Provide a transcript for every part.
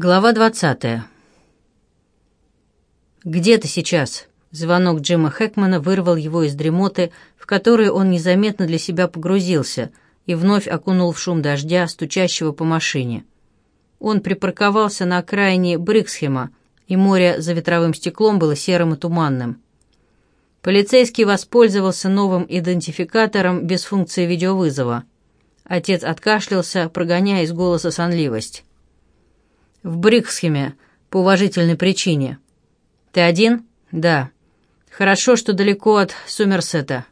Глава 20. «Где ты сейчас?» Звонок Джима Хэкмана вырвал его из дремоты, в которую он незаметно для себя погрузился, и вновь окунул в шум дождя, стучащего по машине. Он припарковался на окраине Бриксхема, и море за ветровым стеклом было серым и туманным. Полицейский воспользовался новым идентификатором без функции видеовызова. Отец откашлялся, прогоняя из голоса сонливость. В Бриксхеме, по уважительной причине. Ты один? Да. Хорошо, что далеко от Сомерсета.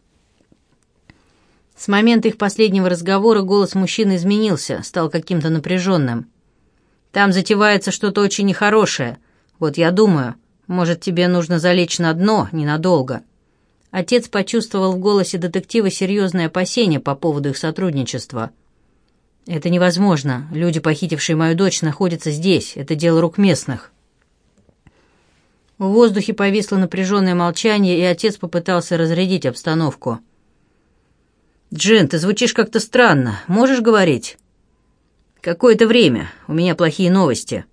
С момента их последнего разговора голос мужчины изменился, стал каким-то напряженным. «Там затевается что-то очень нехорошее. Вот я думаю, может, тебе нужно залечь на дно ненадолго». Отец почувствовал в голосе детектива серьезное опасение по поводу их сотрудничества – «Это невозможно. Люди, похитившие мою дочь, находятся здесь. Это дело рук местных». В воздухе повисло напряженное молчание, и отец попытался разрядить обстановку. «Джин, ты звучишь как-то странно. Можешь говорить?» «Какое-то время. У меня плохие новости.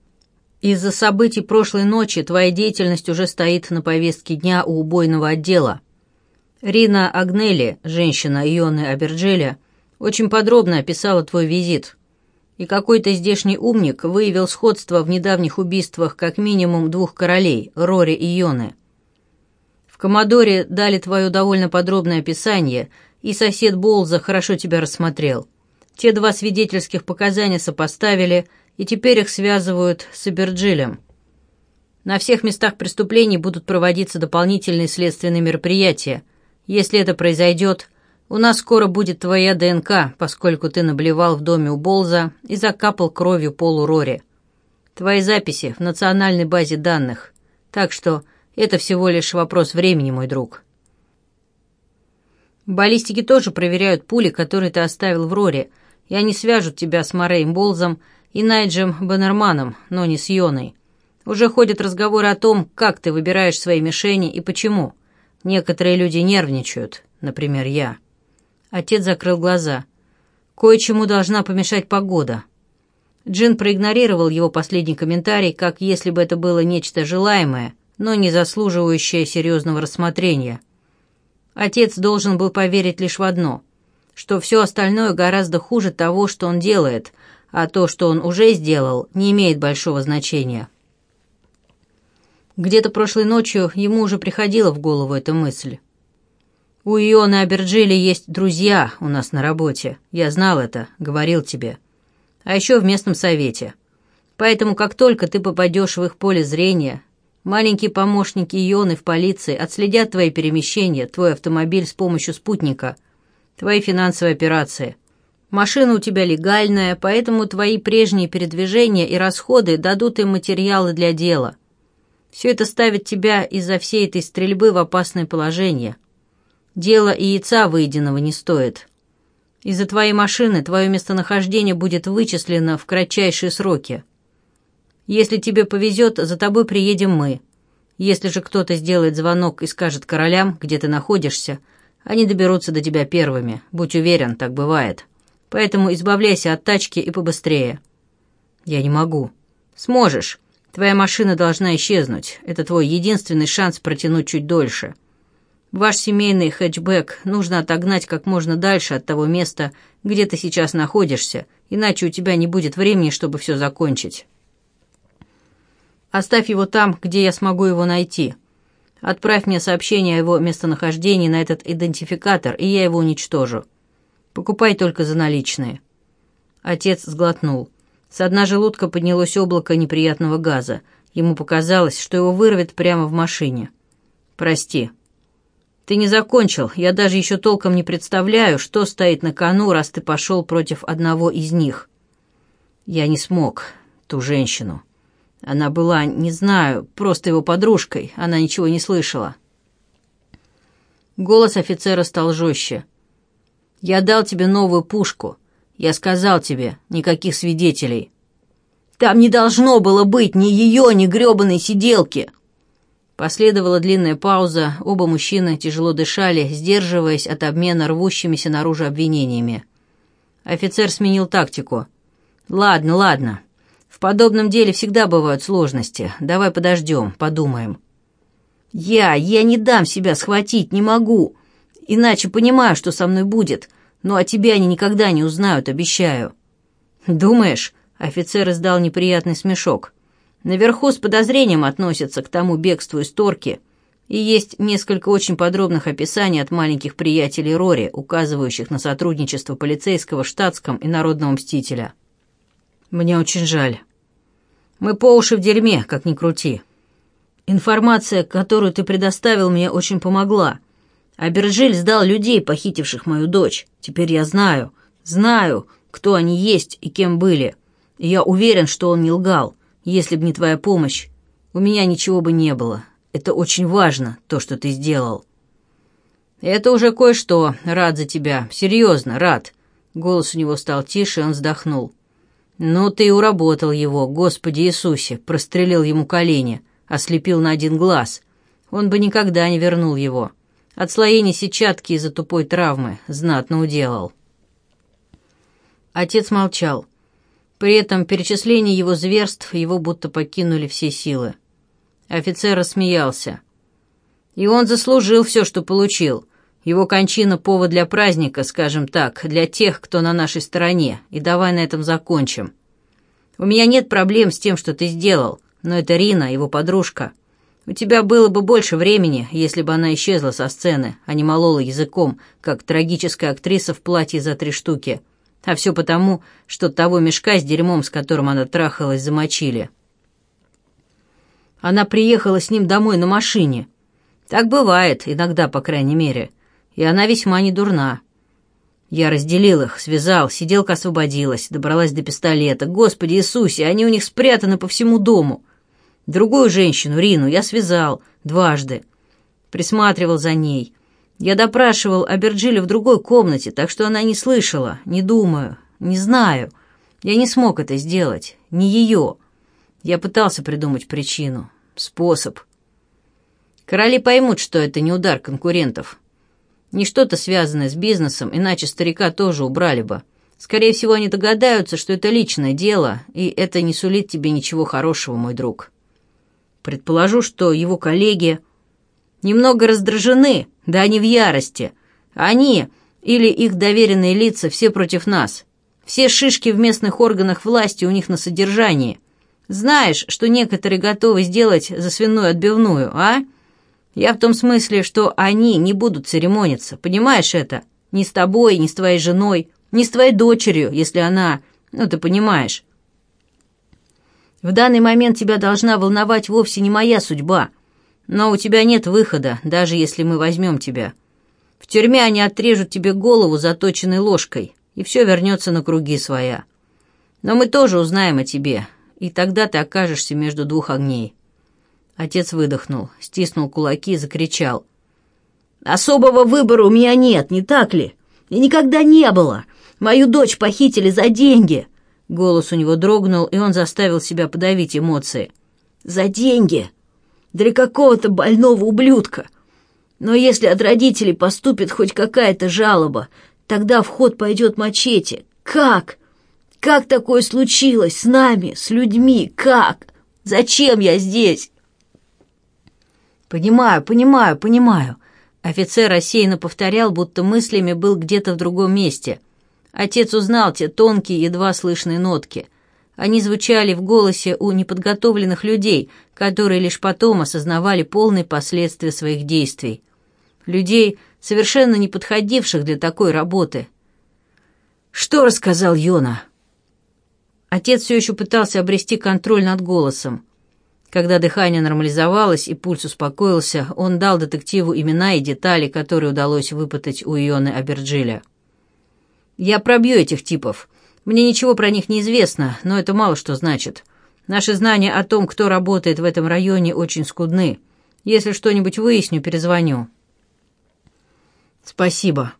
Из-за событий прошлой ночи твоя деятельность уже стоит на повестке дня у убойного отдела. Рина Агнели, женщина Ионы Аберджеля, очень подробно описала твой визит. И какой-то здешний умник выявил сходство в недавних убийствах как минимум двух королей, Рори и Йоны. В Комодоре дали твое довольно подробное описание, и сосед Болза хорошо тебя рассмотрел. Те два свидетельских показания сопоставили, и теперь их связывают с Эберджилем. На всех местах преступлений будут проводиться дополнительные следственные мероприятия. Если это произойдет, у нас скоро будет твоя ДНК, поскольку ты наблевал в доме у Болза и закапал кровью полу Рори. Твои записи в национальной базе данных. Так что это всего лишь вопрос времени, мой друг. Баллистики тоже проверяют пули, которые ты оставил в Рори. и они свяжут тебя с Морейм Болзом и Найджем Баннерманом, но не с Йоной. Уже ходят разговоры о том, как ты выбираешь свои мишени и почему. Некоторые люди нервничают, например, я». Отец закрыл глаза. «Кое-чему должна помешать погода». Джин проигнорировал его последний комментарий, как если бы это было нечто желаемое, но не заслуживающее серьезного рассмотрения. Отец должен был поверить лишь в одно, что все остальное гораздо хуже того, что он делает, а то, что он уже сделал, не имеет большого значения. Где-то прошлой ночью ему уже приходила в голову эта мысль. У Ионы Аберджили есть друзья у нас на работе. Я знал это, говорил тебе. А еще в местном совете. Поэтому, как только ты попадешь в их поле зрения, маленькие помощники Ионы в полиции отследят твои перемещения, твой автомобиль с помощью спутника, твои финансовые операции. Машина у тебя легальная, поэтому твои прежние передвижения и расходы дадут им материалы для дела. Все это ставит тебя из-за всей этой стрельбы в опасное положение. Дело и яйца выеденного не стоит. Из-за твоей машины твое местонахождение будет вычислено в кратчайшие сроки. Если тебе повезет, за тобой приедем мы. Если же кто-то сделает звонок и скажет королям, где ты находишься, они доберутся до тебя первыми. Будь уверен, так бывает. Поэтому избавляйся от тачки и побыстрее». «Я не могу». «Сможешь. Твоя машина должна исчезнуть. Это твой единственный шанс протянуть чуть дольше. Ваш семейный хэтчбэк нужно отогнать как можно дальше от того места, где ты сейчас находишься, иначе у тебя не будет времени, чтобы все закончить. Оставь его там, где я смогу его найти. Отправь мне сообщение о его местонахождении на этот идентификатор, и я его уничтожу. Покупай только за наличные». Отец сглотнул. С дна желудка поднялось облако неприятного газа. Ему показалось, что его вырвет прямо в машине. «Прости», ты не закончил. Я даже еще толком не представляю, что стоит на кону, раз ты пошел против одного из них. Я не смог. Ту женщину. Она была, не знаю, просто его подружкой. Она ничего не слышала. Голос офицера стал жестче. «Я дал тебе новую пушку. Я сказал тебе, никаких свидетелей». «Там не должно было быть ни ее, ни гребаной сиделки!» Последовала длинная пауза, оба мужчины тяжело дышали, сдерживаясь от обмена рвущимися наружу обвинениями. Офицер сменил тактику. «Ладно, ладно. В подобном деле всегда бывают сложности. Давай подождем, подумаем». «Я, я не дам себя схватить, не могу. Иначе понимаю, что со мной будет. Ну, а Но о тебе они никогда не узнают, обещаю». «Думаешь?» — офицер издал неприятный смешок. Наверху с подозрением относятся к тому бегству из Торки, и есть несколько очень подробных описаний от маленьких приятелей Рори, указывающих на сотрудничество полицейского, штатском и народного мстителя. Мне очень жаль. Мы по уши в дерьме, как ни крути. Информация, которую ты предоставил, мне очень помогла. А сдал людей, похитивших мою дочь. Теперь я знаю, знаю, кто они есть и кем были. И я уверен, что он не лгал. Если бы не твоя помощь, у меня ничего бы не было. Это очень важно, то, что ты сделал». «Это уже кое-что. Рад за тебя. Серьезно, рад». Голос у него стал тише, он вздохнул. «Ну ты уработал его, Господи Иисусе!» Прострелил ему колени, ослепил на один глаз. Он бы никогда не вернул его. Отслоение сетчатки из-за тупой травмы знатно уделал. Отец молчал. При этом перечислении его зверств его будто покинули все силы. Офицер рассмеялся. И он заслужил все, что получил. Его кончина — повод для праздника, скажем так, для тех, кто на нашей стороне, и давай на этом закончим. У меня нет проблем с тем, что ты сделал, но это Рина, его подружка. У тебя было бы больше времени, если бы она исчезла со сцены, а не молола языком, как трагическая актриса в платье за три штуки — а все потому, что того мешка с дерьмом, с которым она трахалась, замочили. Она приехала с ним домой на машине. Так бывает, иногда, по крайней мере. И она весьма не дурна. Я разделил их, связал, сиделка освободилась, добралась до пистолета. Господи Иисусе, они у них спрятаны по всему дому. Другую женщину, Рину, я связал дважды. Присматривал за ней. Я допрашивал Аберджили в другой комнате, так что она не слышала, не думаю, не знаю. Я не смог это сделать, не ее. Я пытался придумать причину, способ. Короли поймут, что это не удар конкурентов. Не что-то связанное с бизнесом, иначе старика тоже убрали бы. Скорее всего, они догадаются, что это личное дело, и это не сулит тебе ничего хорошего, мой друг. Предположу, что его коллеги немного раздражены, да они в ярости. Они или их доверенные лица все против нас. Все шишки в местных органах власти у них на содержании. Знаешь, что некоторые готовы сделать за свиную отбивную, а? Я в том смысле, что они не будут церемониться, понимаешь это? Ни с тобой, ни с твоей женой, ни с твоей дочерью, если она... Ну, ты понимаешь. В данный момент тебя должна волновать вовсе не моя судьба — но у тебя нет выхода, даже если мы возьмем тебя. В тюрьме они отрежут тебе голову заточенной ложкой, и все вернется на круги своя. Но мы тоже узнаем о тебе, и тогда ты окажешься между двух огней». Отец выдохнул, стиснул кулаки и закричал. «Особого выбора у меня нет, не так ли? И никогда не было. Мою дочь похитили за деньги». Голос у него дрогнул, и он заставил себя подавить эмоции. «За деньги!» для какого-то больного ублюдка. Но если от родителей поступит хоть какая-то жалоба, тогда в ход пойдет мачете. Как? Как такое случилось с нами, с людьми? Как? Зачем я здесь? Понимаю, понимаю, понимаю. Офицер рассеянно повторял, будто мыслями был где-то в другом месте. Отец узнал те тонкие, едва слышные нотки. Они звучали в голосе у неподготовленных людей, которые лишь потом осознавали полные последствия своих действий. Людей, совершенно не подходивших для такой работы. «Что рассказал Йона?» Отец все еще пытался обрести контроль над голосом. Когда дыхание нормализовалось и пульс успокоился, он дал детективу имена и детали, которые удалось выпытать у Ионы Аберджиля. «Я пробью этих типов», мне ничего про них не известно, но это мало что значит. Наши знания о том, кто работает в этом районе, очень скудны. Если что-нибудь выясню, перезвоню». «Спасибо.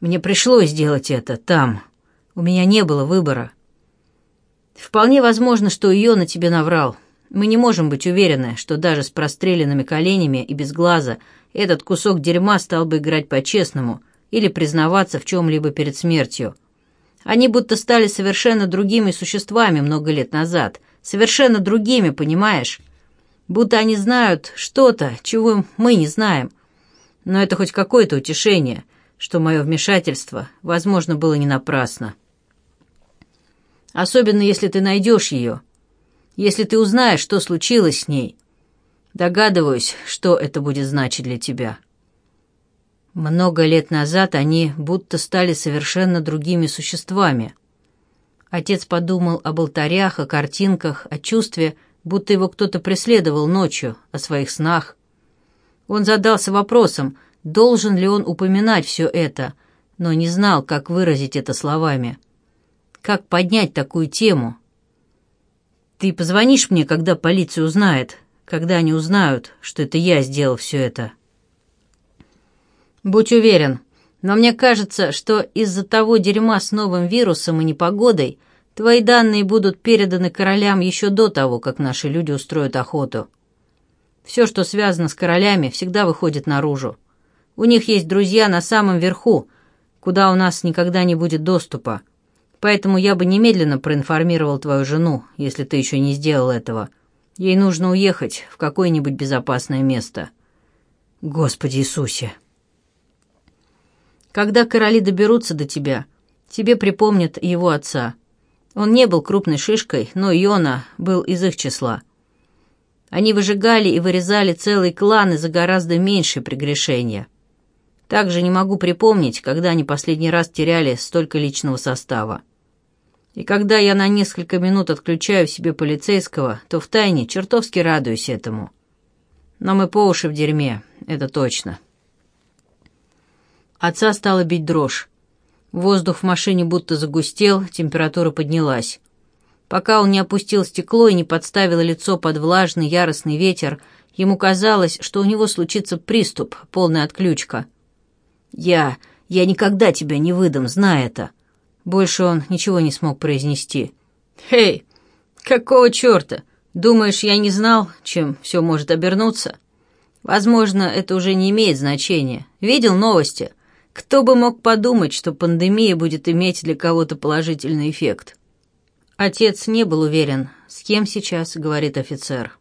Мне пришлось сделать это там. У меня не было выбора». «Вполне возможно, что ее на тебе наврал. Мы не можем быть уверены, что даже с простреленными коленями и без глаза этот кусок дерьма стал бы играть по-честному или признаваться в чем-либо перед смертью». Они будто стали совершенно другими существами много лет назад. Совершенно другими, понимаешь? Будто они знают что-то, чего мы не знаем. Но это хоть какое-то утешение, что мое вмешательство, возможно, было не напрасно. Особенно, если ты найдешь ее. Если ты узнаешь, что случилось с ней. Догадываюсь, что это будет значить для тебя». Много лет назад они будто стали совершенно другими существами. Отец подумал об алтарях, о картинках, о чувстве, будто его кто-то преследовал ночью, о своих снах. Он задался вопросом, должен ли он упоминать все это, но не знал, как выразить это словами. Как поднять такую тему? «Ты позвонишь мне, когда полиция узнает, когда они узнают, что это я сделал все это?» Будь уверен. Но мне кажется, что из-за того дерьма с новым вирусом и непогодой твои данные будут переданы королям еще до того, как наши люди устроят охоту. Все, что связано с королями, всегда выходит наружу. У них есть друзья на самом верху, куда у нас никогда не будет доступа. Поэтому я бы немедленно проинформировал твою жену, если ты еще не сделал этого. Ей нужно уехать в какое-нибудь безопасное место. Господи Иисусе!» Когда короли доберутся до тебя, тебе припомнят его отца. Он не был крупной шишкой, но Йона был из их числа. Они выжигали и вырезали целые кланы за гораздо меньшие прегрешения. Также не могу припомнить, когда они последний раз теряли столько личного состава. И когда я на несколько минут отключаю в себе полицейского, то втайне чертовски радуюсь этому. Но мы по уши в дерьме, это точно. Отца стала бить дрожь. Воздух в машине будто загустел, температура поднялась. Пока он не опустил стекло и не подставил лицо под влажный яростный ветер, ему казалось, что у него случится приступ, полная отключка. «Я... я никогда тебя не выдам, знай это!» Больше он ничего не смог произнести. Эй, Какого черта? Думаешь, я не знал, чем все может обернуться?» «Возможно, это уже не имеет значения. Видел новости?» Кто бы мог подумать, что пандемия будет иметь для кого-то положительный эффект? Отец не был уверен, с кем сейчас, говорит офицер.